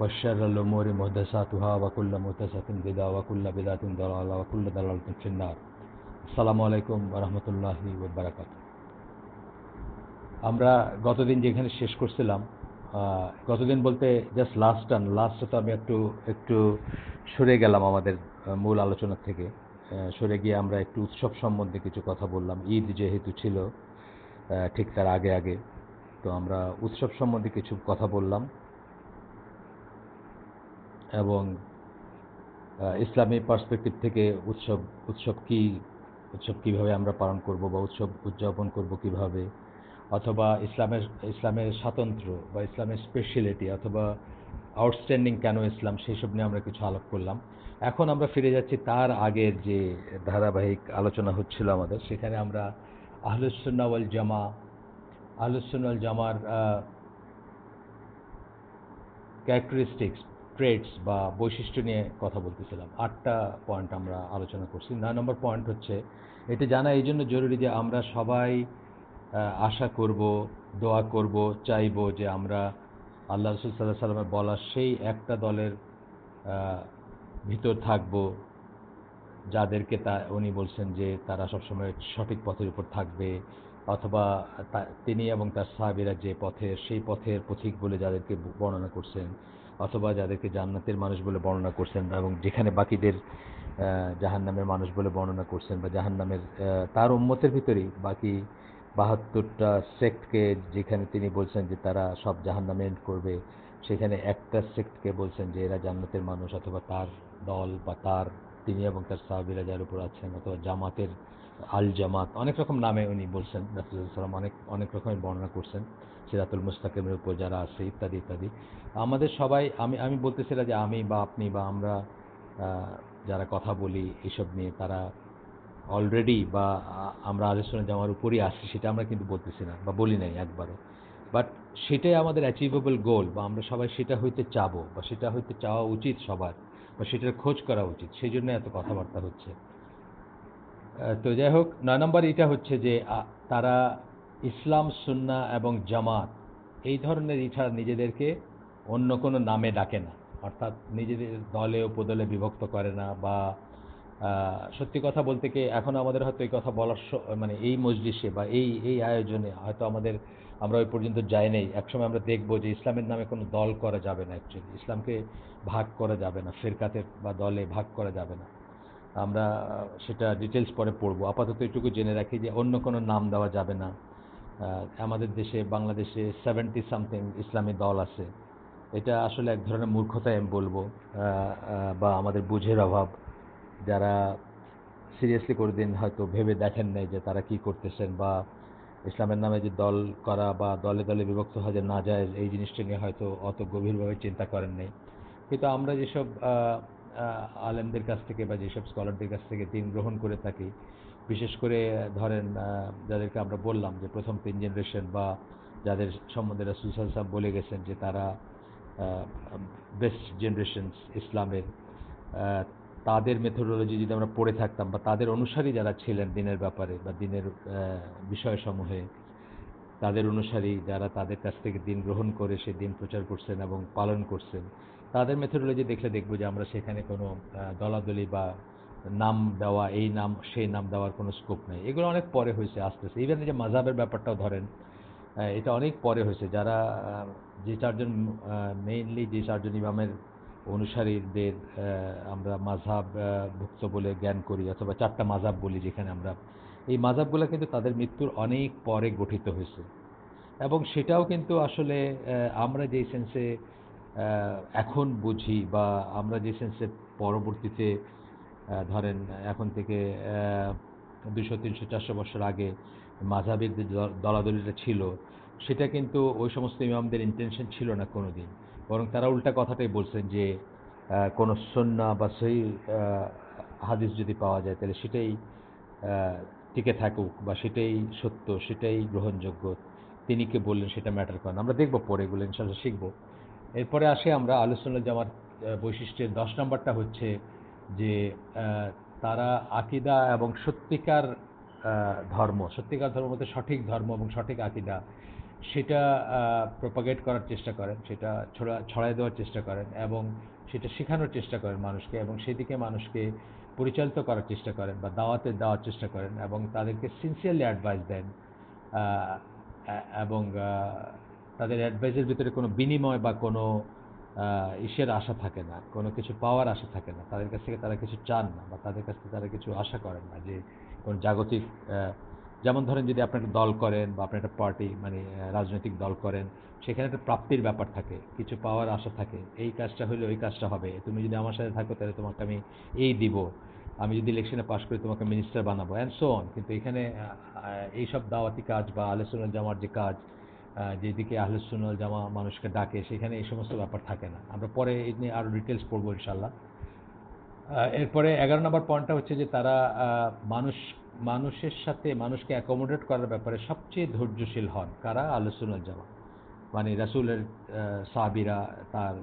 وشر الأمور محدثاتها وكل محدثة بدعة وكل بدعة ضلالة وكل ضلالة في النار আসসালামু আলাইকুম রহমতুল্লাহি ওবরাকাত আমরা গতদিন যেখানে শেষ করছিলাম আহ, গতদিন বলতে জাস্ট লাস্ট টান লাস্টে তো আমি একটু একটু সরে গেলাম আমাদের আহ, মূল আলোচনা থেকে আহ, সরে গিয়ে আমরা একটু উৎসব সম্বন্ধে কিছু কথা বললাম ঈদ যেহেতু ছিল আহ, ঠিক তার আগে আগে তো আমরা উৎসব সম্বন্ধে কিছু কথা বললাম এবং ইসলামী পার্সপেক্টিভ থেকে উৎসব উৎসব কি, উৎসব কীভাবে আমরা পালন করব বা উৎসব উদযাপন করব কীভাবে? অথবা ইসলামের ইসলামের স্বাতন্ত্র্য বা ইসলামের স্পেশালিটি অথবা আউটস্ট্যান্ডিং কেন ইসলাম, সেই সব নিয়ে আমরা কিছু আলাপ করলাম। এখন আমরা ফিরে যাচ্ছি তার আগের যে ধারাবাহিক আলোচনা হচ্ছিল আমাদের, সেখানে আমরা আহলুসুন্না ওয়াল জামা আহলুসুন্না ওয়াল জামার ক্যারেক্টারিস্টিক্স ট্রেডস বা বৈশিষ্ট্য নিয়ে কথা বলতেছিলাম। আটটা পয়েন্ট আমরা আলোচনা করছি। নয় নম্বর পয়েন্ট হচ্ছে, এটা জানা এই জন্য জরুরি যে আমরা সবাই আশা করব, দোয়া করব, চাইব যে আমরা আল্লাহ রসুল সাল্লাহ সাল্লামের বলা সেই একটা দলের ভিতর থাকব, যাদেরকে তা, উনি বলছেন যে তারা সবসময় সঠিক পথের উপর থাকবে, অথবা তিনি এবং তার সাহাবিরা যে পথের, সেই পথের পথিক বলে যাদেরকে বর্ণনা করছেন অথবা যাদেরকে জান্নাতের মানুষ বলে বর্ণনা করছেন এবং যেখানে বাকিদের জাহান্নামের মানুষ বলে বর্ণনা করছেন বা জাহান্নামের আহ, তার উম্মতের ভিতরেই বাকি বাহাত্তরটা সেক্টকে যেখানে তিনি বলছেন যে তারা সব জাহান্নামে এন্ড করবে সেখানে একটা সেক্টকে বলছেন যে এরা জান্নাতের মানুষ অথবা তার দল বা তার তিনি এবং তার সাহাবিরা যার উপর আছেন অথবা জামাতের আল জামাত অনেক রকম নামে উনি বলছেন রাসুলাম অনেক অনেক রকমের বর্ণনা করছেন। সিরাতুল মুস্তাকিমের উপর যারা আছে, ইত্যাদি ইত্যাদি। আমাদের সবাই, আমি আমি বলতেছিলাম যে আমি বা আপনি বা আমরা যারা কথা বলি এসব নিয়ে, তারা অলরেডি বা আমরা আলোচনা জামার উপরই আসছি, সেটা আমরা কিন্তু বলতেছি না বা বলি নাই একবারও। বাট সেটাই আমাদের অ্যাচিভেবল গোল বা আমরা সবাই সেটা হইতে চাবো বা সেটা হইতে চাওয়া উচিত সবার বা সেটার খোঁজ করা উচিত সেই জন্য এত কথাবার্তা হচ্ছে। তো যাই হোক, নয় নম্বর এটা হচ্ছে যে তারা ইসলাম সুন্না এবং জামাত, এই ধরনের ইচ্ছা নিজেদেরকে অন্য কোনো নামে ডাকে না। অর্থাৎ নিজেদের দলে উপদলে বিভক্ত করে না বা সত্যি কথা বলতে কি, এখন আমাদের হয়তো এই কথা বলার মানে এই মজলিসে বা এই এই আয়োজনে হয়তো আমাদের, আমরা ওই পর্যন্ত যাই নাই। একসময় আমরা দেখব যে ইসলামের নামে কোনো দল করা যাবে না অ্যাকচুয়ালি ইসলামকে ভাগ করা যাবে না ফেরকাতে বা দলে ভাগ করা যাবে না। আমরা সেটা ডিটেলস পরে পড়ব। আপাতত এটুকু জেনে রাখি যে অন্য কোনো নাম দেওয়া যাবে না। আমাদের দেশে, বাংলাদেশে সেভেন্টি সামথিং ইসলামী দল আছে। এটা আসলে এক ধরনের মূর্খতাই আমি বলব বা আমাদের বুঝের অভাব। যারা সিরিয়াসলি করে দিন হয়তো ভেবে দেখেন নাই যে তারা কি করতেছেন বা ইসলামের নামে যে দল করা বা দলে দলে বিভক্ত হওয়া যে না যায়, এই জিনিসটা নিয়ে হয়তো অত গভীরভাবে চিন্তা করেন নাই। কিন্তু আমরা যেসব আলেমদের কাছ থেকে বা যেসব স্কলারদের কাছ থেকে দিন গ্রহণ করে থাকি বিশেষ করে ধরেন যাদেরকে আমরা বললাম যে প্রথম তিন জেনারেশন বা যাদের সম্বন্ধে রাসুল সাহেব বলে গেছেন যে তারা বেস্ট জেনারেশন ইসলামের তাদের মেথোডোলজি যদি আমরা পড়ে থাকতাম বা তাদের অনুসারী যারা ছিলেন দিনের ব্যাপারে বা দিনের বিষয়সমূহে, তাদের অনুসারী যারা তাদের কাছ থেকে দিন গ্রহণ করে, সে দিন প্রচার করছেন এবং পালন করছেন, তাদের মেথোডোলজি দেখলে দেখব যে আমরা সেখানে কোনো দলাদলি বা নাম দেওয়া, এই নাম, সেই নাম দেওয়ার কোনো স্কোপ নেই। এগুলো অনেক পরে হয়েছে, আস্তে আস্তে। ইভেন যে মাঝাবের ব্যাপারটাও ধরেন এটা অনেক পরে হয়েছে। যারা যে চারজন মেইনলি যে চারজন ইমামের অনুসারীদের আমরা মাঝাব ভুক্ত বলে জ্ঞান করি, অথবা চারটা মাঝাব বলি যেখানে আমরা, এই মাঝাবগুলো কিন্তু তাদের মৃত্যুর অনেক পরে গঠিত হয়েছে। এবং সেটাও কিন্তু আসলে আমরা যে সেন্সে এখন বুঝি বা আমরা যে সেন্সে পরবর্তীতে ধরেন এখন থেকে দুশো তিনশো, চারশো বছর আগে মাঝাবের যে দলাদলিটা ছিল, সেটা কিন্তু ওই সমস্ত ইমামদের ইন্টেনশন ছিল না কোনোদিন। বরং তারা উল্টা কথাটাই বলছেন যে কোনো সন্না বা সেই হাদিস যদি পাওয়া যায়, তাহলে সেটাই টিকে থাকুক বা সেটাই সত্য, সেটাই গ্রহণযোগ্য। তিনি কে বললেন সেটা ম্যাটার করেন আমরা দেখব পরে এগুলো ইনশাল্লাহ শিখব। এরপরে আসে আমরা আলোচনা জামার বৈশিষ্ট্যের দশ নম্বরটা হচ্ছে যে তারা আকিদা এবং সত্যিকার ধর্ম সত্যিকার ধর্ম বলতে সঠিক ধর্ম এবং সঠিক আকিদা, সেটা প্রপাগেট করার চেষ্টা করেন, সেটা ছড়া, ছড়াই দেওয়ার চেষ্টা করেন এবং সেটা শেখানোর চেষ্টা করেন মানুষকে এবং সেদিকে মানুষকে পরিচালিত করার চেষ্টা করেন বা দাওয়াতে দেওয়ার চেষ্টা করেন এবং তাদেরকে সিনসিয়ারলি অ্যাডভাইস দেন এবং তাদের অ্যাডভাইসের ভিতরে কোনো বিনিময় বা কোনো ইসের আশা থাকে না, কোনো কিছু পাওয়ার আশা থাকে না। তাদের কাছ থেকে তারা কিছু চান না বা তাদের কাছ থেকে তারা কিছু আশা করেন না যে কোনো জাগতিক যেমন ধরেন যদি আপনি একটা দল করেন বা আপনি একটা পার্টি মানে রাজনৈতিক দল করেন, সেখানে একটা প্রাপ্তির ব্যাপার থাকে, কিছু পাওয়ার আশা থাকে, এই কাজটা হলে ওই কাজটা হবে, তুমি যদি আমার সাথে থাকো তাহলে তোমাকে আমি এই দিব, আমি যদি ইলেকশনে পাশ করি তোমাকে মিনিস্টার বানাবো অ্যান্ড সো অন কিন্তু এখানে এইসব দাওয়াতি কাজ বা আলোচনা জামার যে কাজ যেদিকে আহলুসুন্নাল জামা মানুষকে ডাকে, সেখানে এই সমস্ত ব্যাপার থাকে না। আমরা পরে এই নিয়ে আরও ডিটেলস পড়ব ইনশাল্লাহ এরপরে এগারো নম্বর পয়েন্টটা হচ্ছে যে তারা মানুষ, মানুষের সাথে মানুষকে অ্যাকোমোডেট করার ব্যাপারে সবচেয়ে ধৈর্যশীল হন। কারা? আলোচনাল জামা মানে রাসুলের সাহাবিরা, তার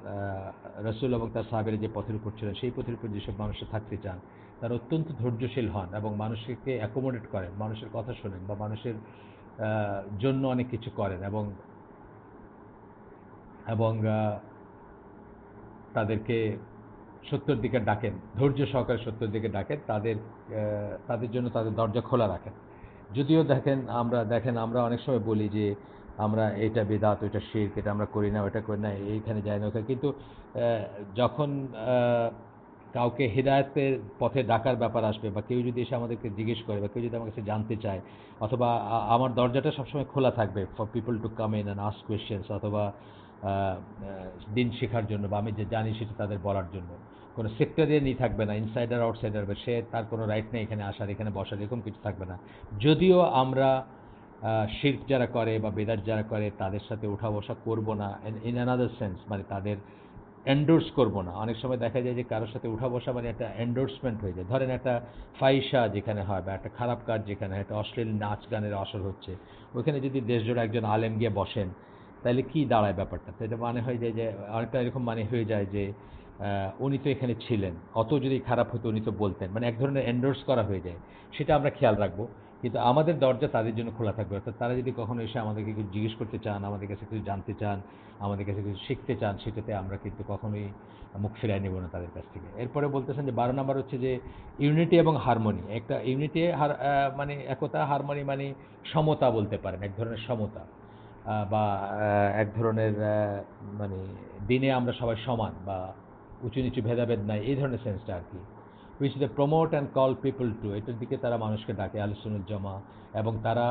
রসুল এবং তার সাহাবিরা যে পথের উপর ছিলেন, সেই পথের উপর যেসব মানুষের থাকতে চান, তারা অত্যন্ত ধৈর্যশীল হন এবং মানুষকে অ্যাকোমোডেট করেন, মানুষের কথা শোনেন বা মানুষের জন্য অনেক কিছু করেন এবং এবং তাদেরকে সত্যের দিকে ডাকেন, ধৈর্য সহকারে সত্যের দিকে ডাকেন, তাদের তাদের জন্য তাদের দরজা খোলা রাখেন। যদিও দেখেন আমরা দেখেন আমরা অনেক সময় বলি যে আমরা এটা বেদাত, ওইটা শির্ক, এটা আমরা করি না ওটা করি না, এইখানে যাই না ওখানে কিন্তু যখন কাউকে হেদায়তের পথে ডাকার ব্যাপার আসবে বা কেউ যদি এসে আমাদেরকে জিজ্ঞেস করে বা কেউ যদি আমার কাছে জানতে চায় অথবা আমার দরজাটা সবসময় খোলা থাকবে for people to come in and ask questions অথবা দিন শেখার জন্য বা আমি যে জানি সেটা তাদের বলার জন্য। কোনো সেক্টরিয়ানই থাকবে না ইনসাইডার আউটসাইডার বা সে তার কোনো রাইট নেই এখানে আসার, এখানে বসার, এরকম কিছু থাকবে না। যদিও আমরা শিল্প যারা করে বা বেদার যারা করে তাদের সাথে ওঠা বসা করব না ইন অ্যানাদার সেন্স মানে তাদের এন্ডোর্স করব না। অনেক সময় দেখা যায় যে কারোর সাথে উঠা বসা মানে একটা এন্ডোর্সমেন্ট হয়ে যায়। ধরেন একটা ফাইসা যেখানে হয় বা একটা খারাপ কাজ যেখানে হয়, একটা অশ্লীল নাচ গানের আসর হচ্ছে, ওইখানে যদি দেশজোড়া একজন আলেম গিয়ে বসেন, তাহলে কি দাঁড়ায় ব্যাপারটা? এটা মানে হয়ে যায় যে অনেকটা এরকম মানে হয়ে যায় যে উনি তো এখানে ছিলেন। অত যদি খারাপ হতো উনি তো বলতেন। মানে এক ধরনের এন্ডোর্স করা হয়ে যায়। সেটা আমরা খেয়াল রাখব। কিন্তু আমাদের দরজা তাদের জন্য খোলা থাকবে। অর্থাৎ তারা যদি কখনো এসে আমাদেরকে কিছু জিজ্ঞেস করতে চান, আমাদের কাছে কিছু জানতে চান, আমাদের কাছে কিছু শিখতে চান, সেটাতে আমরা কিন্তু কখনোই মুখ ফেরাই নেব না তাদের কাছ থেকে। এরপরে বলতেছেন যে, বারো নম্বর হচ্ছে যে ইউনিটি এবং হারমোনি একটা ইউনিটি হার মানে একতা হারমোনি মানে সমতা বলতে পারেন, এক ধরনের সমতা। বা এক ধরনের মানে দিনে আমরা সবাই সমান বা উঁচু নিচু ভেদাভেদ নাই, এই ধরনের সেন্সটা আর কি। Which they promote and call people to এটার দিকে তারা মানুষকে ডাকে আলোচনার জমা এবং তারা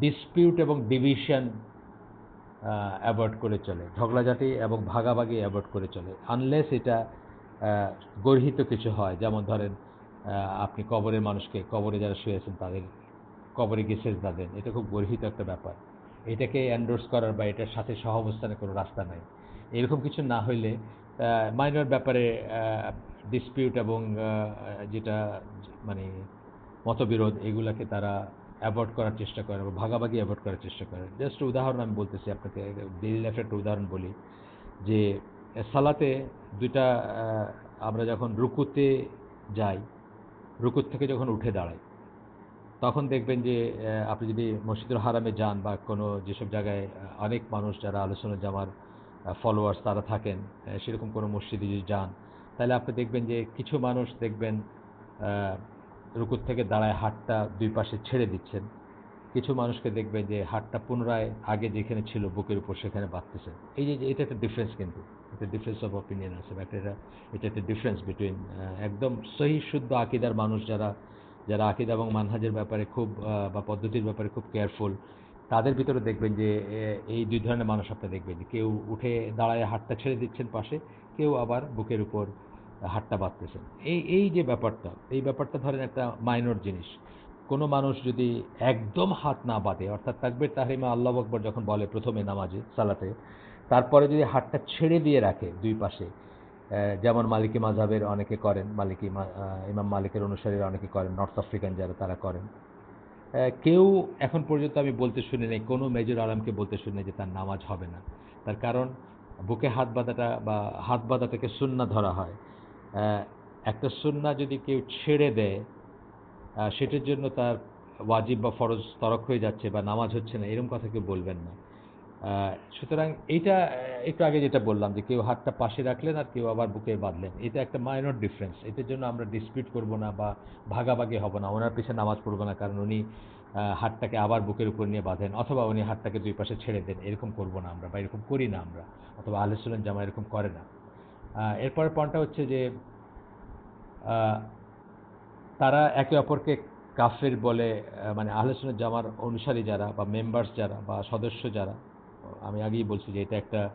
ডিসপিউট এবং ডিভিশন অ্যাভয়েড করে চলে। ঝগড়াঝাটি এবং ভাগাভাগি অ্যাভয়েড করে চলে। আনলেস এটা গর্হিত কিছু হয়। যেমন ধরেন আপনি কবরের মানুষকে, কবরে যারা শুয়েছেন তাদের, কবরে গেছে দেন। এটা খুব গর্হিত একটা ব্যাপার। এটাকে এন্ডোর্স করার বা এটার সাথে সহাবস্থানের কোনো রাস্তা নাই। এরকম কিছু না হইলে মাইনর ব্যাপারে ডিসপিউট এবং যেটা মানে মতবিরোধ এগুলাকে তারা অ্যাভয়েড করার চেষ্টা করে বা ভাগাভাগি অ্যাভয়েড করার চেষ্টা করে। জাস্ট উদাহরণ আমি বলতেছি আপনাকে ডেইলি লাইফের একটা উদাহরণ বলি যে, সালাতে দুইটা আমরা যখন রুকুতে যাই রুকুত থেকে যখন উঠে দাঁড়াই, তখন দেখবেন যে আপনি যদি মসজিদুল হারামে যান বা কোনো যেসব জায়গায় অনেক মানুষ যারা আলোচনা জামার ফলোয়ার্স তারা থাকেন সেরকম কোনো মসজিদে যদি যান তাহলে আপনি দেখবেন যে কিছু মানুষ দেখবেন রুকুর থেকে দাঁড়ায় হাতটা দুই পাশে ছেড়ে দিচ্ছেন। কিছু মানুষকে দেখবেন যে হাতটা পুনরায় আগে যেখানে ছিল বুকের উপর সেখানে বাঁধতেছে এই যে, এটা একটা ডিফারেন্স কিন্তু। একটা ডিফারেন্স অফ অপিনিয়ন আছে বা এটা এটা একটা ডিফারেন্স বিটুইন একদম সহি শুদ্ধ আকিদার মানুষ যারা যারা আকিদা এবং মানহাজের ব্যাপারে খুব বা পদ্ধতির ব্যাপারে খুব কেয়ারফুল তাদের ভিতরে দেখবেন যে এই দুই ধরনের মানুষ আপনি দেখবেন যে কেউ উঠে দাঁড়ায় হাতটা ছেড়ে দিচ্ছেন পাশে কেউ আবার বুকের উপর হাতটা বাঁধতেছেন। এই এই যে ব্যাপারটা, এই ব্যাপারটা ধরেন একটা মাইনর জিনিস। কোনো মানুষ যদি একদম হাত না বাঁধে, অর্থাৎ তাকবির, তাহরিমা আল্লাহ আকবর যখন বলে প্রথমে নামাজে, সালাতে, তারপরে যদি হাতটা ছেড়ে দিয়ে রাখে দুই পাশে যেমন মালিকি মাঝাবের অনেকে করেন, মালিকি ইমাম মালিকের অনুসারীরা অনেকে করেন, নর্থ আফ্রিকান যারা, তারা করেন। কেউ এখন পর্যন্ত আমি বলতে শুনি নাই, কোনো মেজর আলমকে বলতে শুনি যে তার নামাজ হবে না। তার কারণ বুকে হাত বাঁধাটা বা হাত বাঁধাটাকে সুন্না ধরা হয়। একটা সুন্না যদি কেউ ছেড়ে দেয় সেটার জন্য তার ওয়াজিব বা ফরজ তরক হয়ে যাচ্ছে বা নামাজ হচ্ছে না এরকম কথা কেউ বলবেন না। সুতরাং এইটা, একটু আগে যেটা বললাম যে কেউ হাতটা পাশে রাখলেন আর কেউ আবার বুকে বাঁধলেন, এটা একটা মাইনর ডিফারেন্স এটার জন্য আমরা ডিসপিউট করব না বা ভাগাভাগি হব না, ওনার পিছনে নামাজ পড়ব না, কারণ উনি হাতটাকে আবার বুকের উপর নিয়ে বাঁধেন অথবা উনি হাতটাকে দুই পাশে ছেড়ে দেন এরকম করব না আমরা বা এরকম করি না আমরা অথবা আলহাম জামা এরকম করে না। আহ, এরপরের পয়েন্টটা হচ্ছে যে তারা একে অপরকে কাফের বলে মানে আহলেসুনের জামার অনুসারী যারা বা মেম্বার্স যারা বা সদস্য যারা আমি আগেই বলছি যে এটা একটা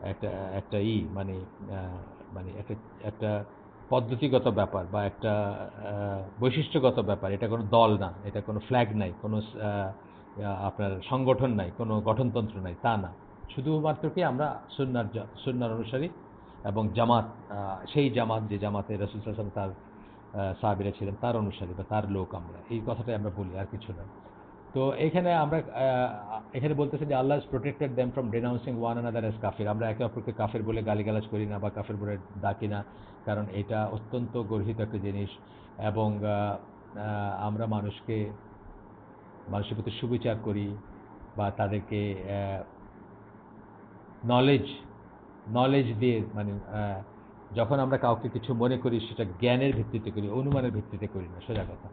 একটা একটা ই মানে মানে একটা একটা পদ্ধতিগত ব্যাপার বা একটা বৈশিষ্ট্যগত ব্যাপার। এটা কোনো দল না, এটা কোনো ফ্ল্যাগ নাই, কোনো আপনার সংগঠন নাই, কোনো গঠনতন্ত্র নাই, তা না। শুধুমাত্র কি আমরা সুন্নার জা- সুন্নার অনুসারী এবং জামাত সেই জামাত যে জামাতে রসুল তার সাহাবীরা ছিলেন, তার অনুসারী বা তার লোক আমরা। এই কথাটাই আমরা বলি, আর কিছু না। তো এখানে আমরা এখানে বলতেছে যে Allah protected them from denouncing one another as কাফির আমরা একে অপরকে কাফের বলে গালিগালাজ করি না বা কাফের বলে ডাকি না, কারণ এটা অত্যন্ত গর্হিত একটা জিনিস এবং আমরা মানুষকে, মানুষের প্রতি সুবিচার করি বা তাদেরকে নলেজ নলেজ দিয়ে মানে যখন আমরা কাউকে কিছু মনে করি সেটা জ্ঞানের ভিত্তিতে করি, অনুমানের ভিত্তিতে করি না, সোজা কথা।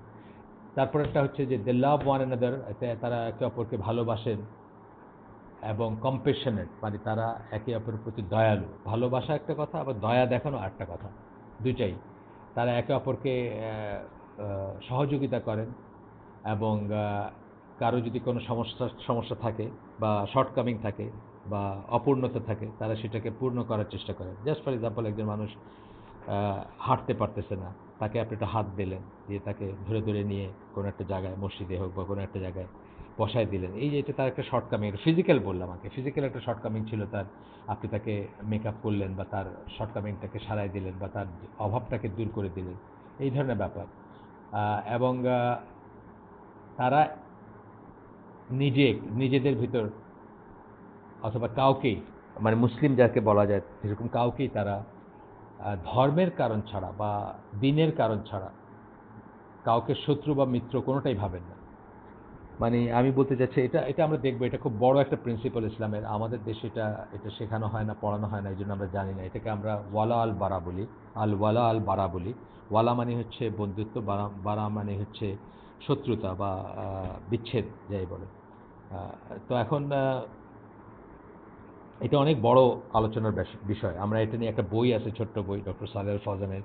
তারপরেরটা হচ্ছে যে দে লাভ ওয়ান অ্যানাদার তারা একে অপরকে ভালোবাসেন এবং কম্পেশনেট মানে তারা একে অপরের প্রতি দয়ালু। ভালোবাসা একটা কথা, আবার দয়া দেখানো একটা কথা। দুইটাই। তারা একে অপরকে সহযোগিতা করেন এবং কারও যদি কোনো সমস্যা সমস্যা থাকে বা শর্টকামিং থাকে বা অপূর্ণতা থাকে, তারা সেটাকে পূর্ণ করার চেষ্টা করেন। জাস্ট ফর এক্সাম্পল একজন মানুষ হাঁটতে পারতেছে না। তাকে আপনি একটা হাত দিলেন, দিয়ে তাকে ধরে ধরে নিয়ে কোনো একটা জায়গায়, মসজিদে হোক বা কোনো একটা জায়গায় বসায় দিলেন। এই যে এটা তার একটা শর্টকামিং ফিজিক্যাল বললাম আমাকে ফিজিক্যাল একটা শর্টকামিং ছিল তার, আপনি তাকে মেকআপ করলেন বা তার শর্টকামিংটাকে সারাই দিলেন বা তার অভাবটাকে দূর করে দিলেন। এই ধরনের ব্যাপার। এবং তারা নিজে, নিজেদের ভিতর অথবা কাউকেই মানে মুসলিম যাকে বলা যায়, সেরকম কাউকেই তারা ধর্মের কারণ ছাড়া বা দিনের কারণ ছাড়া কাউকে শত্রু বা মিত্র কোনোটাই ভাবেন না। মানে আমি বলতে চাচ্ছি, এটা এটা আমরা দেখব, এটা খুব বড় একটা প্রিন্সিপাল ইসলামের। আমাদের দেশে এটা এটা শেখানো হয় না, পড়ানো হয় না, এই জন্য আমরা জানি না। এটাকে আমরা ওয়ালা আল বারা বলি, আল ওয়ালা আল বারা বলি। ওয়ালা মানে হচ্ছে বন্ধুত্ব, বারা বারা মানে হচ্ছে শত্রুতা বা বিচ্ছেদ, যাই বলে তো এখন এটা অনেক বড় আলোচনার বিষয়। আমরা এটা নিয়ে একটা বই আছে, ছোট্ট বই, ডক্টর সালের ফজানের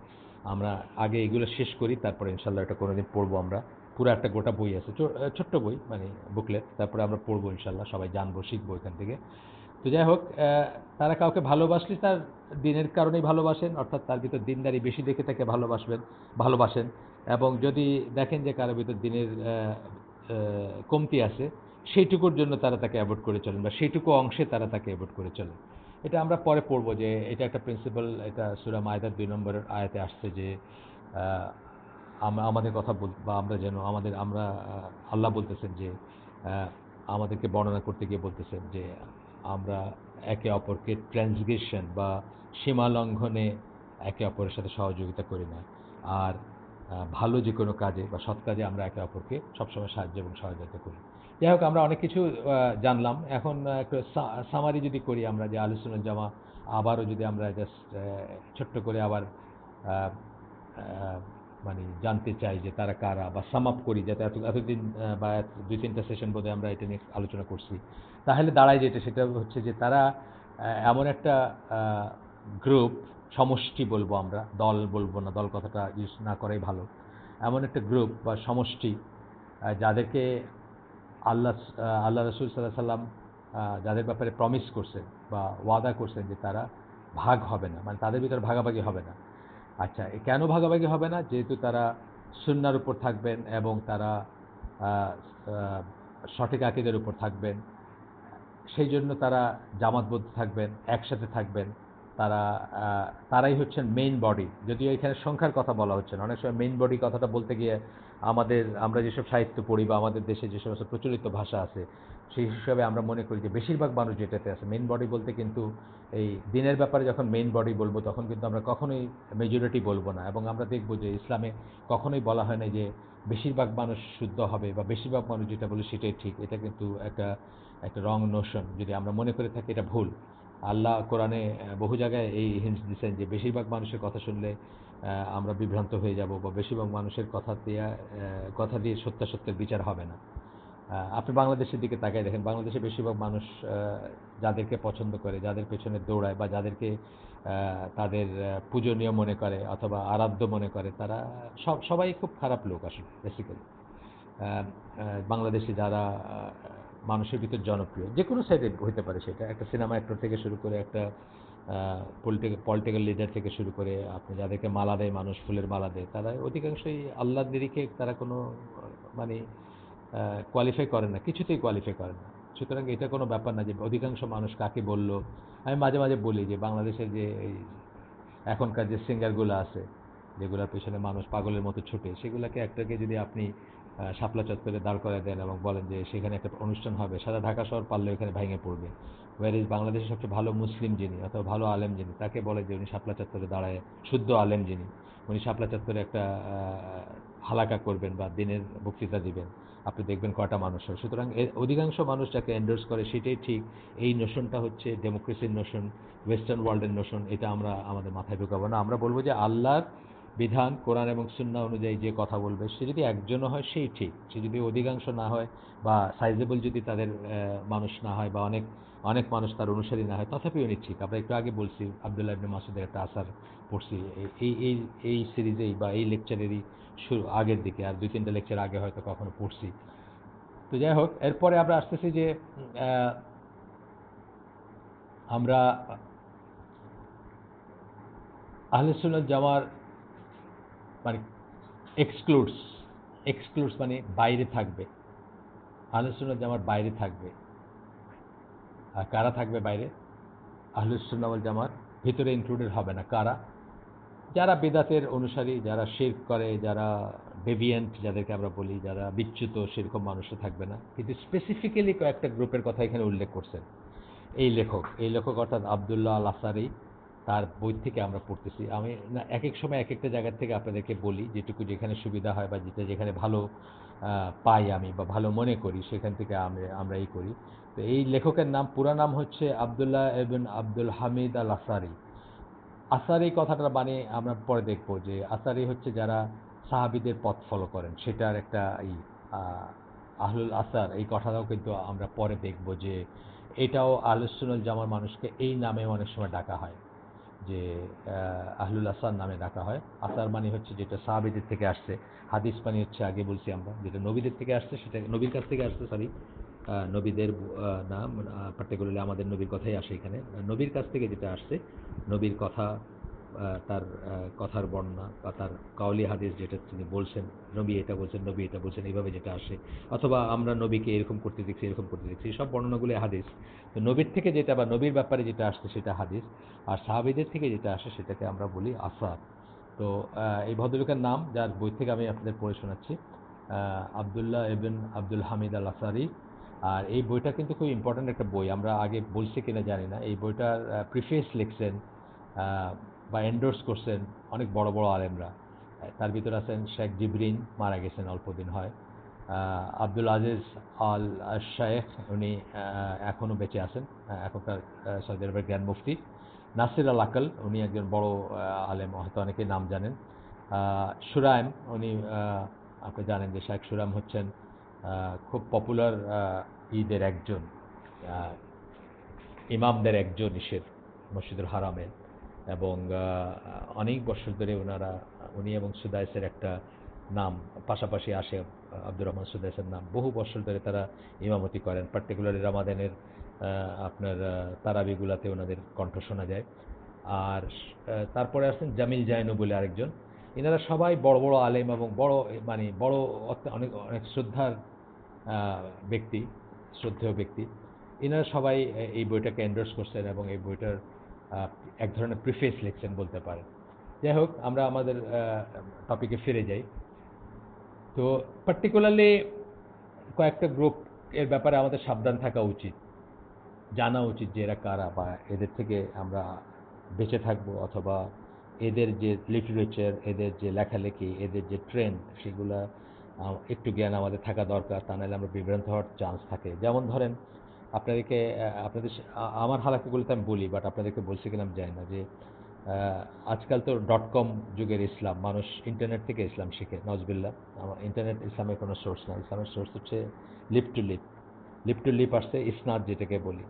আমরা আগে এগুলো শেষ করি, তারপরে ইনশাল্লাহ এটা কোনোদিন পড়ব আমরা। পুরো একটা গোটা বই আছে ছোট্ট বই মানে বুকলেট তারপরে আমরা পড়ব ইনশাল্লাহ সবাই জানব, শিখব এখান থেকে। তো যাই হোক তারা কাউকে ভালোবাসলে তার দিনের কারণেই ভালোবাসেন, অর্থাৎ তার ভিতর দিনদারি বেশি দেখে তাকে ভালোবাসবেন, ভালোবাসেন। এবং যদি দেখেন যে কারোর ভিতর দিনের কমতি আছে সেইটুকুর জন্য তারা তাকে অ্যাভয়েড করে চলেন বা সেইটুকু অংশে তারা তাকে অ্যাভয়েড করে চলেন। এটা আমরা পরে পড়ব যে এটা একটা প্রিন্সিপাল এটা সুরা মায়দার দুই নম্বরের আয়াতে আসছে যে আমাদের কথা বল, বা আমরা যেন আমাদের, আমরা আল্লাহ বলতেছেন যে আমাদেরকে বর্ণনা করতে গিয়ে বলতেছেন যে, আমরা একে অপরকে ট্রান্সগ্রেশন বা সীমা লঙ্ঘনে একে অপরের সাথে সহযোগিতা করি না। আর ভালো যে কোনো কাজে বা সৎ কাজে আমরা একে অপরকে সবসময় সাহায্য এবং সহযোগিতা করি। যাই হোক আমরা অনেক কিছু জানলাম। এখন সামারি যদি করি আমরা যে আলোচনার জামা, আবারও যদি আমরা জাস্ট ছোট্ট করে আবার মানে জানতে চাই যে তারা কারা বা সাম আপ করি যাতে এত, এতদিন বা দুই তিনটা সেশন বোধহয় আমরা এটা নিয়ে আলোচনা করছি। তাহলে দাঁড়ায় যেটা, সেটা হচ্ছে যে তারা এমন একটা গ্রুপ সমষ্টি বলব আমরা, দল বলব না, দল কথাটা ইউজ না করাই ভালো। এমন একটা গ্রুপ বা সমষ্টি যাদেরকে আল্লাহ আল্লাহ রসুল সাল্লাহ সাল্লাম যাদের ব্যাপারে প্রমিস করছেন বা ওয়াদা করছেন যে তারা ভাগ হবে না মানে তাদের ভিতরে ভাগাভাগি হবে না। আচ্ছা কেন ভাগাভাগি হবে না? যেহেতু তারা সুন্নার উপর থাকবেন এবং তারা সঠিক আকিদের উপর থাকবেন। সেই জন্য তারা জামাতবদ্ধ থাকবেন, একসাথে থাকবেন। তারা তারাই হচ্ছেন মেইন বডি যদিও এখানে সংখ্যার কথা বলা হচ্ছে না। অনেক সময় মেইন বডি কথাটা বলতে গিয়ে আমাদের, আমরা যেসব সাহিত্য পড়ি বা আমাদের দেশে যে সমস্ত প্রচলিত ভাষা আছে, সেই হিসাবে আমরা মনে করি যে বেশিরভাগ মানুষ যেটাতে আছে মেন বডি বলতে কিন্তু এই দিনের ব্যাপারে যখন মেইন বডি বলব, তখন কিন্তু আমরা কখনোই মেজরিটি বলব না। এবং আমরা দেখব যে ইসলামে কখনোই বলা হয় না যে বেশিরভাগ মানুষ শুদ্ধ হবে বা বেশিরভাগ মানুষ যেটা বলে সেটাই ঠিক। এটা কিন্তু একটা একটা রং নোশন যদি আমরা মনে করে থাকি এটা ভুল। আল্লাহ কোরআনে বহু জায়গায় এই হিন্টস দিচ্ছেন যে বেশিরভাগ মানুষের কথা শুনলে আমরা বিভ্রান্ত হয়ে যাব বা বেশিরভাগ মানুষের কথা দিয়ে কথা দিয়ে সত্যাসত্যের বিচার হবে না। আপনি বাংলাদেশের দিকে তাকাই দেখেন বাংলাদেশে বেশিরভাগ মানুষ যাদেরকে পছন্দ করে, যাদের পেছনে দৌড়ায় বা যাদেরকে তাদের পূজনীয় মনে করে অথবা আরাধ্য মনে করে, তারা সব, সবাই খুব খারাপ লোক আসলে বেসিক্যালি বাংলাদেশে যারা মানুষের ভিতর জনপ্রিয় যে কোনো সাইডে হইতে পারে সেটা, একটা সিনেমা অ্যাক্টর থেকে শুরু করে একটা পলিটিক্যাল পলিটিক্যাল লিডার থেকে শুরু করে আপনি যাদেরকে মালা দেয়, মানুষ ফুলের মালা দেয়, তারা অধিকাংশই আল্লাহর নিরিখে তারা কোনো মানে কোয়ালিফাই করেন না, কিছুতেই কোয়ালিফাই করে না। সুতরাং এটা কোনো ব্যাপার না যে অধিকাংশ মানুষ কাকে বলল। আমি মাঝে মাঝে বলি যে বাংলাদেশের যে এই এখনকার যে সিঙ্গারগুলো আছে, যেগুলোর পেছনে মানুষ পাগলের মতো ছুটে, সেগুলোকে একটাকে যদি আপনি শাপলা চত্বরে দাঁড় করে দেন এবং বলেন যে সেখানে একটা অনুষ্ঠান হবে। সারা ঢাকা শহর পারলে ওখানে ভেঙে পড়বে। ওয়ারিজ বাংলাদেশের সবচেয়ে ভালো মুসলিম যিনি অথবা ভালো আলেম যিনি, তাকে বলে যে উনি শাপলা চত্বরে দাঁড়ায়, শুদ্ধ আলেম যিনি। উনি শাপলা চত্বরে একটা হালাকা করবেন বা দিনের বক্তৃতা দিবেন। আপনি দেখবেন কয়টা মানুষ হয়। সুতরাং অধিকাংশ মানুষ যাকে এন্ডোর্স করে সেটাই ঠিক। এই নোশনটা হচ্ছে ডেমোক্রেসির নোশন ওয়েস্টার্ন ওয়ার্ল্ডের নোশন এটা আমরা আমাদের মাথায় ঢুকাবো না। আমরা বলব যে আল্লাহর বিধান, কোরআন এবং সুন্নাহ অনুযায়ী যে কথা বলবে, সে যদি একজনও হয়, সেই ঠিক। সে যদি অধিকাংশ না হয় বা সাইজেবল যদি তাদের মানুষ না হয় বা অনেক অনেক মানুষ তার অনুসারী না হয় তথাপি উনি ঠিক। আমরা একটু আগে বলছি, আবদুল্লাহ ইবনে মাসুদের একটা আসার পড়ছি। এই- এই এই সিরিজেই বা এই লেকচারেরই শুরু, আগের দিকে, আর দুই, তিনটা লেকচার আগে হয়তো কখনো পড়ছি। তো যাই হোক, এরপরে আমরা আসতেছি যে আমরা আহলে জামার মানে এক্সক্লুডস এক্সক্লুডস মানে বাইরে থাকবে। আহলে সুন্নাত জামার বাইরে থাকবে। আর কারা থাকবে বাইরে? আহলে সুন্নাত ওয়াল জামার ভিতরে ইনক্লুডেড হবে না। কারা? যারা বেদাতের অনুসারী, যারা শির করে, যারা ডেভিয়েন্ট যাদেরকে আমরা বলি, যারা বিচ্যুত, সেরকম মানুষও থাকবে না। কিন্তু স্পেসিফিক্যালি কয়েকটা গ্রুপের কথা এখানে উল্লেখ করছেন। এই লেখক এই লেখক অর্থাৎ আবদুল্লাহ আল আসারি তার বই থেকে আমরা পড়তেছি। আমি না এক এক সময় এক একটা জায়গার থেকে আপনাদেরকে বলি যেটুকু যেখানে সুবিধা হয় বা যেটা যেখানে ভালো পাই আমি বা ভালো মনে করি সেখান থেকে আমরা এই করি। তো এই লেখকের নাম পুরা নাম হচ্ছে আবদুল্লাহ এবিন আব্দুল হামিদ আল আসারি আসারি কথাটা মানে আমরা পরে দেখব যে আসারি হচ্ছে যারা সাহাবিদের পথ ফলো করেন সেটার একটা এই আহ, আহলুল আসার। এই কথাটাও কিন্তু আমরা পরে দেখব যে এটাও আহলুসুল জামার মানুষকে এই নামে অনেক সময় ডাকা হয়। যে আহলুল আসার নামে ডাকা হয়। আসার মানে হচ্ছে যেটা সাহাবিদের থেকে আসছে। হাদিস মানে হচ্ছে আগে বলছি আমরা, যেটা নবীদের থেকে আসছে সেটা নবীর কাছ থেকে আসছে সরি নবীদের নাম পার্টিকুলারলি আমাদের নবীর কথাই আসে এখানে। নবীর কাছ থেকে যেটা আসছে, নবীর কথা তার কথার বর্ণনা বা তার কাউলি হাদিস যেটা তিনি বলছেন, নবী এটা বলছেন, নবী এটা বলছেন, এইভাবে যেটা আসে। অথবা আমরা নবীকে এরকম করতে দেখছি, এরকম করতে দেখছি সব বর্ণনাগুলো হাদিস। তো নবীর থেকে যেটা বা নবীর ব্যাপারে যেটা আসছে সেটা হাদিস, আর সাহাবিদের থেকে যেটা আসে সেটাকে আমরা বলি আসার। তো এই ভদ্রলোকের নাম, যার বই থেকে আমি আপনাদের পড়ে শোনাচ্ছি আবদুল্লাহ এবেন আব্দুল হামিদ আল আসারি আর এই বইটা কিন্তু খুব ইম্পর্ট্যান্ট একটা বই, আমরা আগে বলছি কিনা জানি না। এই বইটার প্রিফেস লিখছেন বা এন্ডোর্স করছেন অনেক বড় বড় আলেমরা। তার ভিতরে আছেন শেখ জিবরিন মারা গেছেন অল্প দিন হয় আব্দুল আজিজ আল শায়েখ উনি এখনও বেঁচে আছেন। এখনকার সৌদি আরবের গ্র্যান্ড মুফতি। নাসির আল আকল উনি একজন বড় আলেম হয়তো অনেকে নাম জানেন। আহ, সুরাইম উনি আপনি জানেন যে শেখ সুরাইম হচ্ছেন খুব পপুলার ঈদের একজন ইমামদের একজন ইসের মসজিদুল হারামের। এবং অনেক বছর ধরে ওনারা উনি এবং সুদাইসের একটা নাম, পাশাপাশি আসে আব্দুর রহমান সুদাইসের নাম, বহু বছর ধরে তারা ইমামতি করেন। পার্টিকুলারলি রামাদানের আপনার তারাবিগুলাতে ওনাদের কণ্ঠ শোনা যায়। আর তারপরে আসছেন জামিল জায়নু বলে আরেকজন। এনারা সবাই বড় বড় আলেম এবং বড় মানে বড় অনেক অনেক শ্রদ্ধার ব্যক্তি, শ্রদ্ধেয় ব্যক্তি। এনারা সবাই এই বইটাকে এন্ডোর্স করছেন এবং এই বইটার এক ধরনের প্রিফেস লিখছেন বলতে পারেন। যাই হোক, আমরা আমাদের টপিকে ফিরে যাই। তো পার্টিকুলারলি কয়েকটা গ্রুপ এর ব্যাপারে আমাদের সাবধান থাকা উচিত। জানা উচিত যে এরা কারা বা এদের থেকে আমরা বেঁচে থাকব অথবা এদের যে লিটারেচার এদের যে লেখালেখি, এদের যে ট্রেন্ড সেগুলা একটু জ্ঞান আমাদের থাকা দরকার, তা নাহলে আমরা বিভ্রান্ত হওয়ার চান্স থাকে। যেমন ধরেন আপনাদেরকে আপনাদের আমার হালাকিগুলোতে আমি বলি বাট আপনাদেরকে বলছি আমি জানি না যে আজকাল তো ডট কম যুগের ইসলাম, মানুষ ইন্টারনেট থেকে ইসলাম শিখে নজবিল্লা আমার ইন্টারনেট ইসলামের কোনো সোর্স না ইসলামের সোর্স হচ্ছে lip to lip lip to lip আসছে ইসনাদ যেটাকে বলি।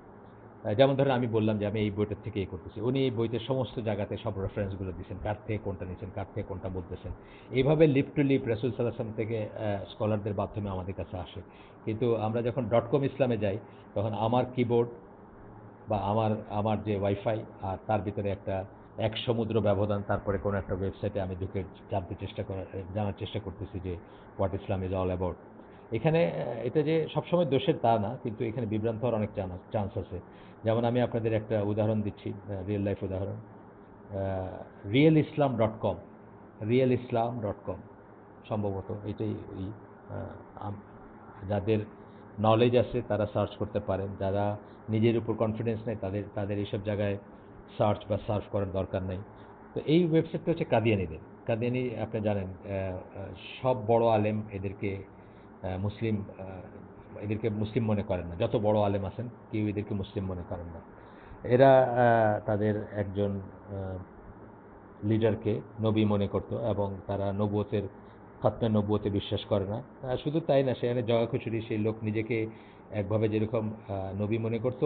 যেমন ধরেন আমি বললাম যে আমি এই বইটার থেকে এই করতেছি। উনি এই বইতে সমস্ত জায়গাতে সব রেফারেন্সগুলো দিচ্ছেন কার থেকে কোনটা নিচ্ছেন কার থেকে কোনটা বলতেছেন। এইভাবে লিপ টু লিপ রাসুল সাল্লাহাম থেকে স্কলারদের মাধ্যমে আমাদের কাছে আসে। কিন্তু আমরা যখন ডট কম ইসলামে যাই, তখন আমার কিবোর্ড বা আমার আমার যে ওয়াইফাই আর তার ভিতরে একটা এক সমুদ্র ব্যবধান, তারপরে কোনো একটা ওয়েবসাইটে আমি ঢুকে জানতে চেষ্টা করা, জানার চেষ্টা করতেছি যে what Islam is all about এখানে এটা যে সবসময় দোষের তা না, কিন্তু এখানে বিভ্রান্ত হওয়ার অনেক চান্স আছে। যেমন আমি আপনাদের একটা উদাহরণ দিচ্ছি রিয়েল লাইফ উদাহরণ। Real Islam dot com real Islam dot com সম্ভবত এটাই ওই যাদের নলেজ আছে তারা সার্চ করতে পারেন। যারা নিজের উপর কনফিডেন্স নেই, তাদের তাদের এইসব জায়গায় সার্চ বা সার্চ করার দরকার নেই। তো এই ওয়েবসাইটটা হচ্ছে কাদিয়ানিদের। কাদিয়ানি, আপনি জানেন সব বড় আলেম এদেরকে মুসলিম এদেরকে মুসলিম মনে করেন না। যত বড় আলেম আছেন, কেউ এদেরকে মুসলিম মনে করেন না। এরা তাদের একজন লিডারকে নবী মনে করত এবং তারা নবুয়তের, খতমে নবুয়তে বিশ্বাস করে না। শুধু তাই না, সেখানে জগাখুচুরি, সেই লোক নিজেকে একভাবে যেরকম নবী মনে করত,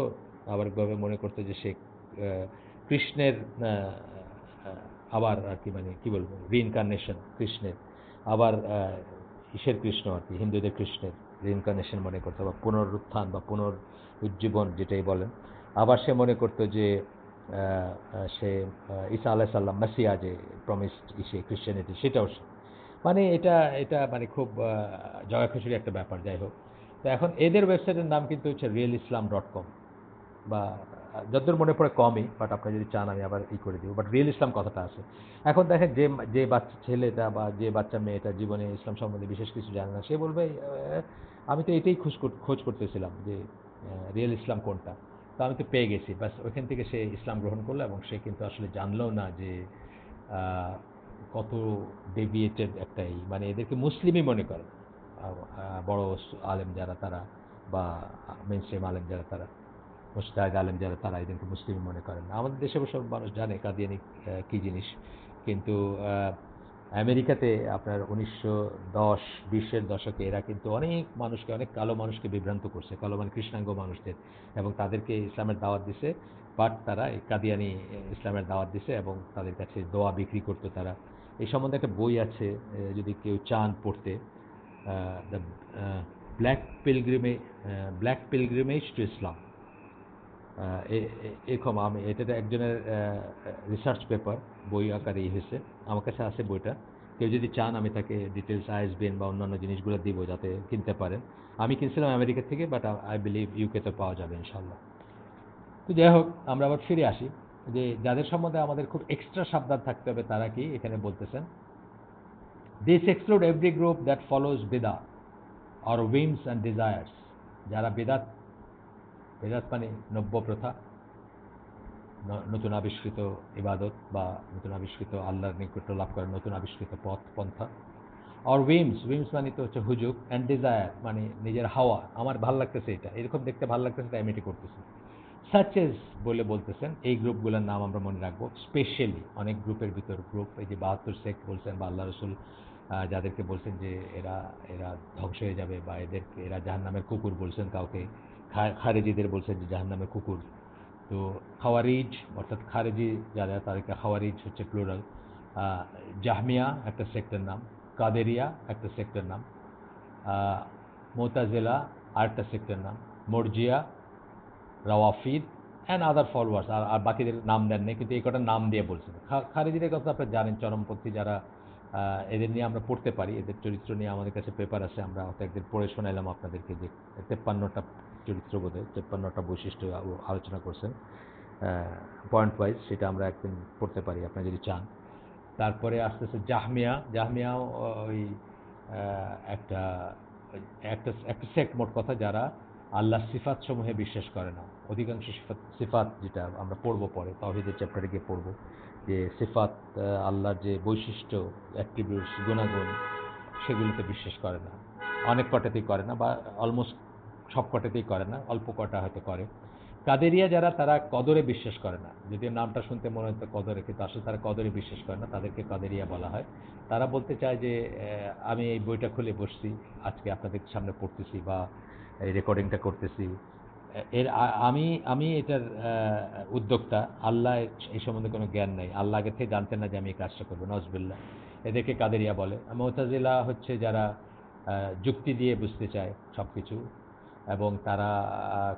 আবার একভাবে মনে করতো যে সে কৃষ্ণের আবার আর কি মানে কি বলব রিইনকার্নেশন কৃষ্ণের। আবার ইসের কৃষ্ণ? আর কি হিন্দুদের কৃষ্ণের রিইনকার্নেশন মনে করতো বা পুনরুত্থান বা পুনর উজ্জীবন যেটাই বলেন। আবার সে মনে করতো যে সে ঈসা আলাহ সাল্লাম মাসিয়া যে প্রমিসড ইসে ক্রিশ্চিয়ানিটি সেটাও সে। মানে এটা এটা মানে খুব জগাখুচুরি একটা ব্যাপার, যাই হোক। তো এখন এদের ওয়েবসাইটের নাম কিন্তু হচ্ছে রিয়েল ইসলাম ডট কম বা যতদূর মনে পড়ে কমই বাট আপনি যদি চান আমি আবার ই করে দিব। বাট রিয়েল ইসলাম কথাটা আছে। এখন দেখেন যে যে বাচ্চা, ছেলেটা বা যে বাচ্চা, মেয়েটা জীবনে ইসলাম সম্বন্ধে বিশেষ কিছু জানে না, সে বলবে আমি তো এটাই খোঁজ খোঁজ করতেছিলাম যে রিয়েল ইসলাম কোনটা। তো আমি তো পেয়ে গেছি। বাস ওইখান থেকে সে ইসলাম গ্রহণ করল এবং সে কিন্তু আসলে জানলো না যে কত ডেভিয়েটেড একটা মানে এদেরকে মুসলিমই মনে করে। বড় আলেম যারা তারা বা মেনস্ট্রিম আলেম যারা তারা। মুস্তাহিদ আলেম যারা তারা এদেরকে মুসলিম মনে করেন আমাদের দেশে সব মানুষ জানে কাদিয়ানি কী জিনিস কিন্তু আমেরিকাতে আপনার উনিশশো দশ বিশের দশকে এরা কিন্তু অনেক মানুষকে অনেক কালো মানুষকে বিভ্রান্ত করছে কালো মানে কৃষ্ণাঙ্গ মানুষদের এবং তাদেরকে ইসলামের দাওয়াত দিছে বাট তারা এই কাদিয়ানি ইসলামের দাওয়াত দিছে এবং তাদের কাছে দোয়া বিক্রি করতো তারা এই সম্বন্ধে একটা বই আছে যদি কেউ চান পড়তে দ্য ব্ল্যাক পিলগ্রিমে ব্ল্যাক পিলগ্রিমেজ টু ইসলাম এরকম আমি এটা একজনের রিসার্চ পেপার বই আকারে হয়েছে আমার কাছে আছে বইটা। কেউ যদি চান, আমি তাকে ডিটেলস আইএসবিএন বা অন্যান্য জিনিসগুলো দিব যাতে কিনতে পারেন। আমি কিনছিলাম আমেরিকা থেকে বাট আই বিলিভ ইউকেতে পাওয়া যাবে ইনশাল্লাহ তো যাই হোক, আমরা আবার ফিরে আসি। যে যাদের সম্বন্ধে আমাদের খুব এক্সট্রা সাবধান থাকতে হবে, তারা কি এখানে বলতেছেন? This exclude every group that follows বেদা আর উইমস অ্যান্ড ডিজায়ার্স যারা বেদাত বেদাত মানে নব্য প্রথা নতুন আবিষ্কৃত ইবাদত বা নতুন আবিষ্কৃত আল্লাহর নিকট লাভ করার নতুন আবিষ্কৃত পথ, পন্থা। আর উইমস উইমস মানে তো হচ্ছে হুজুক অ্যান্ড ডিজায়ার মানে নিজের হাওয়া। আমার ভালো লাগতেছে এটা। এরকম দেখতে ভালো লাগতেছে, তাই আমি এটি করতেছি। সাচেস বলে বলতেছেন, এই গ্রুপগুলোর নাম আমরা মনে রাখব। স্পেশালি অনেক গ্রুপের ভিতর গ্রুপ এই যে বাহাত্তর শেখ বলছেন বা আল্লাহ রসুল যাদেরকে বলছেন যে এরা এরা ধ্বংস হয়ে যাবে বা এদেরকে, এরা জাহান্নামের কুকুর বলছেন কাউকে। খারেজিদের বলছেন যে জাহান নামে কুকুর। তো খাওয়ারিজ, অর্থাৎ খারেজি যারা, তাদেরকে খাওয়ারিজ হচ্ছে প্লুরাল জাহমিয়া একটা সেক্টর নাম, কাদেরিয়া একটা সেক্টর নাম মোতাজেলা আরেকটা সেক্টর নাম, মর্জিয়া, রাওয়াফিদ অ্যান্ড আদার ফলোয়ার্স আর আর বাকিদের নাম দেন নেই, কিন্তু এই কটা নাম দিয়ে বলছেন। খারিজিদের কথা আপনারা জানেন, চরমপন্থী যারা এদের নিয়ে আমরা পড়তে পারি, এদের চরিত্র নিয়ে আমাদের কাছে পেপার আছে, আমরা হয়তো একদিন পড়ে শোনাইলাম আপনাদেরকে যে তেপ্পান্নটা চরিত্রবোধে তেপ্পান্নটা বৈশিষ্ট্য আলোচনা করছেন। পয়েন্ট ওয়াইজ সেটা আমরা একদিন পড়তে পারি আপনারা যদি চান। তারপরে আস্তে আস্তে জাহমিয়া। জাহমিয়াও ওই একটা একটা একটা সেক্ট মোট কথা যারা আল্লাহ সিফাত সমূহে বিশ্বাস করে না। অধিকাংশ সিফাত সিফাত যেটা আমরা পড়ব পরে তহিদের চ্যাপ্টারে গিয়ে পড়ব যে সিফাত আল্লাহর যে বৈশিষ্ট্য অ্যাট্রিবিউটস গুণাগুণ, সেগুলোতে বিশ্বাস করে না। অনেক কটাতেই করে না বা অলমোস্ট সব কটাতেই করে না, অল্প কটা হয়তো করে। কাদেরিয়া যারা, তারা কদরে বিশ্বাস করে না। যদিও নামটা শুনতে মনে হতো কদরে, কিন্তু আসলে তারা কদরে বিশ্বাস করে না, তাদেরকে কাদেরিয়া বলা হয়। তারা বলতে চায় যে আমি এই বইটা খুলে বসছি, আজকে আপনাদের সামনে পড়তেছি বা এই রেকর্ডিংটা করতেছি। এর আমি আমি এটার উদ্যোক্তা। আল্লাহ এই সম্বন্ধে কোনো জ্ঞান নেই। আল্লাহ আগে থেকে জানতেন না যে আমি এই কাজটা করব নজবিল্লা এদেরকে কাদেরিয়া বলে। মোতাজিলা হচ্ছে যারা যুক্তি দিয়ে বুঝতে চায় সব কিছু এবং তারা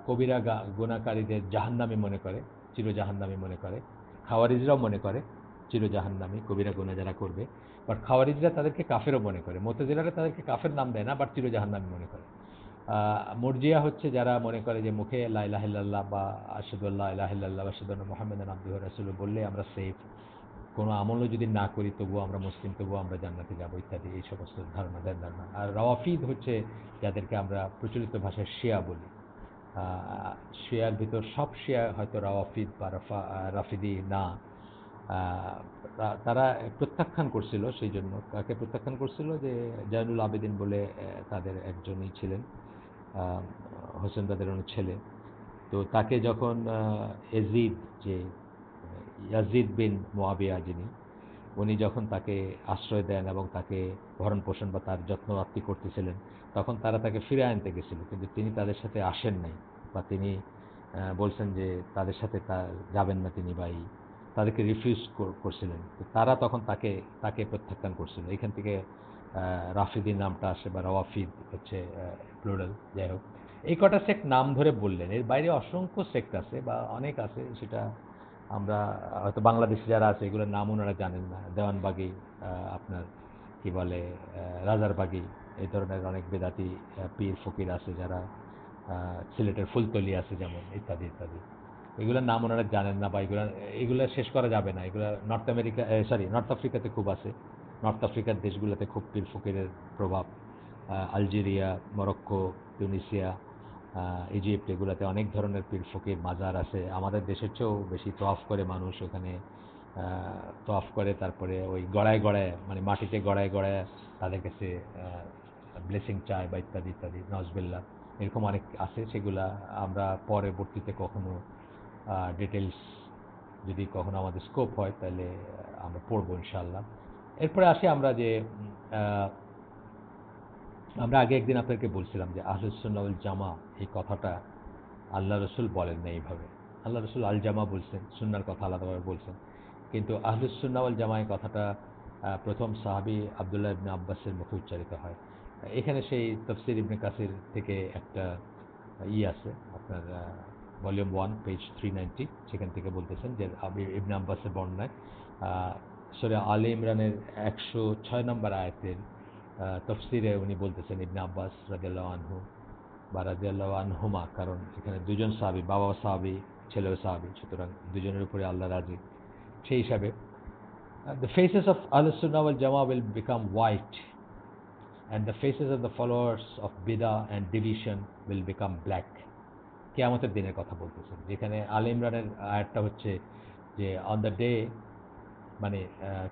কবিরা গুণাকারীদের জাহান্নামি মনে করে চির জাহান্নামি মনে করে। খাওয়ারিজরাও মনে করে চির জাহান্নামি কবিরা গুণা যারা করবে। বাট খাওয়ারিজরা তাদেরকে কাফেরও মনে করে। মোতাজিলারা তাদেরকে কাফের নাম দেয় না, বাট চির জাহান্নামি মনে করে। মর্জিয়া হচ্ছে যারা মনে করে যে মুখে লাইলাহিল্লাহ বা আশাদুল্লাহ ইলাহিল্লাহ আশাদুল্লাহ মোহাম্মদ আব্দুল রাসুল বললে আমরা সেফ কোনো আমলও যদি না করি, তবুও আমরা মুসলিম, তবুও আমরা জান্নাতে যাব ইত্যাদি, এই সমস্ত ধারণা দেন ধারণা আর রওয়াফিদ হচ্ছে যাদেরকে আমরা প্রচলিত ভাষায় শিয়া বলি। শিয়ার ভিতর সব শিয়া হয়তো রাওয়াফিদ বা রাফা রাফিদি না। তারা প্রত্যাখ্যান করছিল সেই জন্য। কাকে প্রত্যাখ্যান করছিল? যে জয়নুল আবেদিন বলে তাদের একজনই ছিলেন হোসেন তাদের ছেলে। তো তাকে যখন এজিদ, যে ইয়াজিদ বিন মোয়াবিয়া যিনি, উনি যখন তাকে আশ্রয় দেন এবং তাকে ভরণ পোষণ বা তার যত্ন আত্মি করতেছিলেন, তখন তারা তাকে ফিরে আনতে গেছিল। কিন্তু তিনি তাদের সাথে আসেন নাই বা তিনি বলছেন যে তাদের সাথে তা যাবেন না তিনি বা এই তাদেরকে রিফিউজ করছিলেন। তারা তখন তাকে তাকে প্রত্যাখ্যান করছিল। এখান থেকে রাফিদির নামটা আসে বা রওয়াফিদ হচ্ছে প্লুরাল যাই হোক। এই কটা সেক্ট নাম ধরে বললেন। এর বাইরে অসংখ্য সেক্ট আছে বা অনেক আছে সেটা আমরা হয়তো বাংলাদেশে যারা আছে এগুলোর নাম ওনারা জানেন না। দেওয়ানবাগি আপনার কি বলে রাজারবাগি এই ধরনের অনেক বেদাতি পীর ফকির আছে যারা সিলেটের ফুলতলি আছে যেমন ইত্যাদি ইত্যাদি। এগুলোর নাম ওনারা জানেন না বা এগুলো এগুলো শেষ করা যাবে না। এগুলো নর্থ আমেরিকা সরি নর্থ আফ্রিকাতে খুব আছে। নর্থ আফ্রিকার দেশগুলোতে খুব পীর ফকিরের প্রভাব। আলজেরিয়া মরক্কো তিউনিসিয়া আহ, ইজিপ্ট এগুলোতে অনেক ধরনের পীর ফকির মাজার আছে। আমাদের দেশের চেয়েও বেশি তফ করে মানুষ ওখানে তফ করে, তারপরে ওই গড়ায় গড়ায় মানে মাটিতে গড়ায় গড়ায় তাদের কাছে ব্লেসিং চায় বা ইত্যাদি ইত্যাদি নজবেল্লা এরকম অনেক আছে সেগুলা আমরা পরবর্তীতে কখনো ডিটেলস যদি কখনো আমাদের স্কোপ হয় তাহলে আমরা পড়ব ইনশাল্লাহ এরপরে আসি আমরা যে আমরা আগে একদিন আপনাকে বলছিলাম যে আহলুসুল্লাহ জামা এই কথাটা আল্লাহ রসুল বলেন না এইভাবে। আল্লাহ রসুল আল জামা বলছেন, সুন্নার কথা আলাদাভাবে বলছেন। কিন্তু আহলুসুল্লাহ জামা এই কথাটা প্রথম সাহাবি আবদুল্লাহ ইবনে আব্বাসের মুখে উচ্চারিত হয়। এখানে সেই তফসির ইবনে কাসির থেকে একটা ই আছে, আপনার volume one, page three ninety, সেখান থেকে বলতেছেন যে ইবনে আব্বাসের বর্ণনায় সরে আলে ইমরানের একশো ছয় নম্বর আয়াতের তফসিরে উনি বলতেছেন, ইবনে আব্বাস রাজিয়াল্লাহ আনহু বা রাজিয়াল্লাহ আনহুমা, কারণ এখানে দুজন সাহাবি, বাবা সাহাবি ছেলেও সাহাবি, সুতরাং দুজনের উপরে আল্লাহ রাজি সেই হিসাবে দ্য ফেসেস অফ আলসুন্না ওয়াল জামা will become white and the faces of the followers of Bida and division will become black. কেয়ামতের দিনের কথা বলতেছেন, যেখানে আল ইমরানের আয়াতটা হচ্ছে যে অন দ্য ডে মানে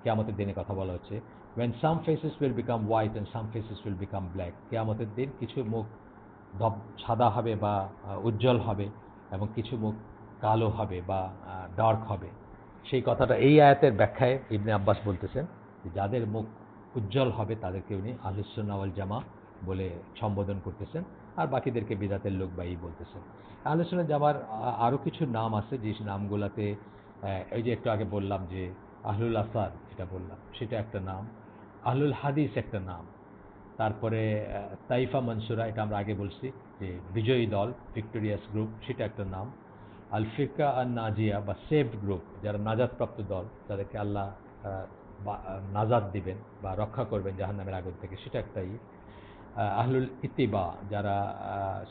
কেয়ামতের দিনের কথা বলা হচ্ছে, when some faces will become white and some faces will become black, কেয়ামতের দিন কিছু মুখ ধব সাদা হবে বা উজ্জ্বল হবে এবং কিছু মুখ কালো হবে বা ডার্ক হবে। সেই কথাটা এই আয়াতের ব্যাখ্যায় ইবনে আব্বাস বলতেছেন যে যাদের মুখ উজ্জ্বল হবে তাদেরকে উনি আহলুসুন্নাওয়াল জামা বলে সম্বোধন করতেছেন আর বাকিদেরকে বিদাতের লোক বাই বলতেছেন। আহলুসুন্না জামার আরও কিছু নাম আছে যে নামগুলাতে এই যে একটু আগে বললাম যে আহলুল আসাদ যেটা বললাম, সেটা একটা নাম। আহলুল হাদিস একটা নাম। তারপরে তাইফা মনসুরা, এটা আমরা আগে বলছি, যে বিজয়ী দল, ভিক্টোরিয়াস গ্রুপ, সেটা একটা নাম। আল ফিকা আর নাজিয়া বা সেভড গ্রুপ, যারা নাজাদপ্রাপ্ত দল, তাদেরকে আল্লাহ নাজাদ দিবেন বা রক্ষা করবেন জাহান্নামের আগুন থেকে, সেটা একটা ই। আহলুল ইতিবা, যারা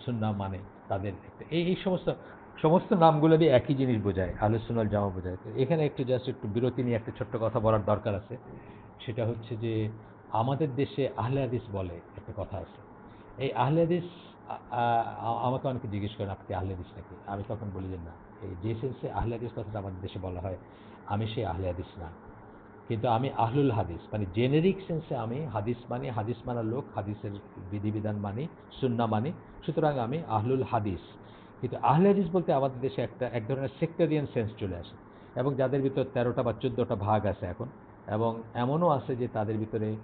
সুন্না মানে তাদের এই এই সমস্ত সমস্ত নামগুলো দিয়ে একই জিনিস বোঝায় আলোচনাল জামা বোঝায়। এখানে একটু জাস্ট একটু বিরতি নিয়ে একটা ছোট্ট কথা বলার দরকার আছে। সেটা হচ্ছে যে আমাদের দেশে আহলে হাদিস বলে একটা কথা আছে। এই আহলে হাদিস, আ- আ- আমাকে অনেকে জিজ্ঞেস করেন, আপনি আহলে নাকি? আমি তখন বলি যে, না। এই যে সেন্সে আহলে হাদিস কথাটা আমাদের দেশে বলা হয়, আমি সেই আহলে হাদিস না। কিন্তু আমি আহলুল হাদিস মানে জেনেরিক সেন্সে আমি হাদিস মানি, হাদিস মানার লোক, হাদিসের বিধিবিধান মানি সুন্না মানি, সুতরাং আমি আহলুল হাদিস। কিন্তু আহলে হাদিস বলতে আমাদের দেশে একটা, এক ধরনের সেক্টারিয়ান সেন্স চলে আসে এবং যাদের ভিতর তেরোটা বা চোদ্দোটা ভাগ আছে এখন এবং এমনও আছে যে তাদের ভিতরে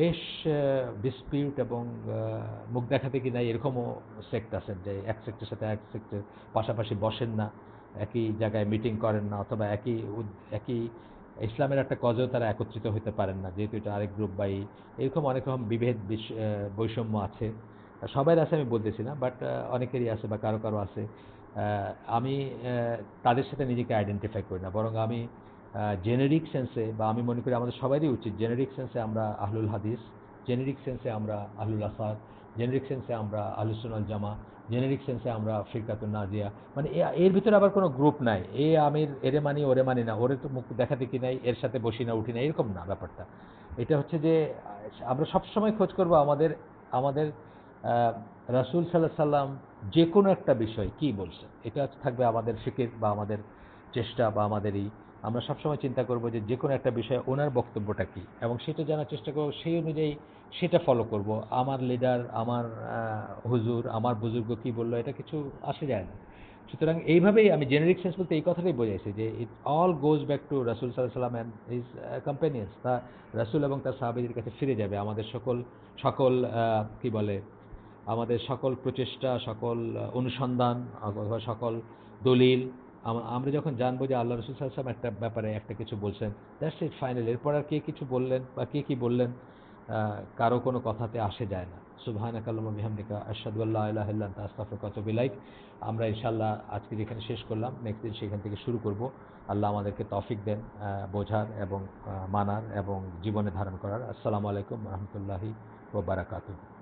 বেশ ডিসপিউট এবং মুখ দেখাতে কি নাই এরকমও সেক্ট আছেন যে এক সেক্টের সাথে এক সেক্টের পাশাপাশি বসেন না, একই জায়গায় মিটিং করেন না অথবা একই একই ইসলামের একটা কজেও তারা একত্রিত হতে পারেন না, যেহেতু এটা আরেক গ্রুপ বা এরকম অনেক রকম বিভেদ বৈষম্য আছে। সবাই আছে আমি বলতেছি না বাট অনেকেরই আছে বা কারও কারও আছে। আমি তাদের সাথে নিজেকে আইডেন্টিফাই করি না, বরং আমি জেনেরিক সেন্সে বা আমি মনে করি আমাদের সবারই উচিত জেনেরিক সেন্সে আমরা আহলুল হাদিস জেনেরিক সেন্সে আমরা আহলুল আসাদ জেনেরিক সেন্সে আমরা আহলুসুনাল জামা জেনেরিক সেন্সে আমরা ফিরকাতুল নাজিয়া। মানে এর ভিতরে আবার কোনো গ্রুপ নাই। এ আমির এরে মানি, ওরে মানি না, ওরে তো মুখ দেখাতে কি নাই, এর সাথে বসি না, উঠি না, এরকম না ব্যাপারটা। এটা হচ্ছে যে, আমরা সবসময় খোঁজ করব আমাদের আমাদের রাসুল সাল্লাহ সাল্লাম যে কোনো একটা বিষয় কি বলছে এটা থাকবে আমাদের ফিকির বা আমাদের চেষ্টা বা আমাদের এই আমরা সবসময় চিন্তা করব যে যে কোনো একটা বিষয়ে ওনার বক্তব্যটা কী এবং সেটা জানার চেষ্টা করব। সেই অনুযায়ী সেটা ফলো করব। আমার লিডার আমার হুজুর, আমার বুজুর্গ কী বলল, এটা কিছু আসে যায় না। সুতরাং এইভাবেই আমি জেনারিক সেন্স বলতে এই কথাটাই বোঝাইছি যে it all goes back to রাসুল সাল্লাহ সাল্লাম অ্যান্ড ইজ কম্পেনিয়ন্স তা রাসুল এবং তার সাহাবিদের কাছে ফিরে যাবে। আমাদের সকল সকল কি বলে, আমাদের সকল প্রচেষ্টা, সকল অনুসন্ধান, অথবা সকল দলিল আমরা যখন জানব যে আল্লাহ রসুল সাল্লাম একটা ব্যাপারে একটা কিছু বলছেন, দ্যাটস ইট, ফাইনাল। এরপর আর কে কিছু বললেন বা কে কী বললেন কারও কোনো কথাতে আসে যায় না। সুবহানাক আল্লাহুম্মা বিহামদিকা, আশহাদু আল্লা ইলাহা ইল্লা আনতা আস্তাগফিরুকা ওয়া আতুবু আমরা ইনশাল্লাহ আজকে যেখানে শেষ করলাম নেক্সট দিন সেখান থেকে শুরু করব। আল্লাহ আমাদেরকে তফিক দেন বোঝার এবং মানার এবং জীবনে ধারণ করার। আসসালামু আলাইকুম রহমতুল্লাহি ও বারাকাতুহু।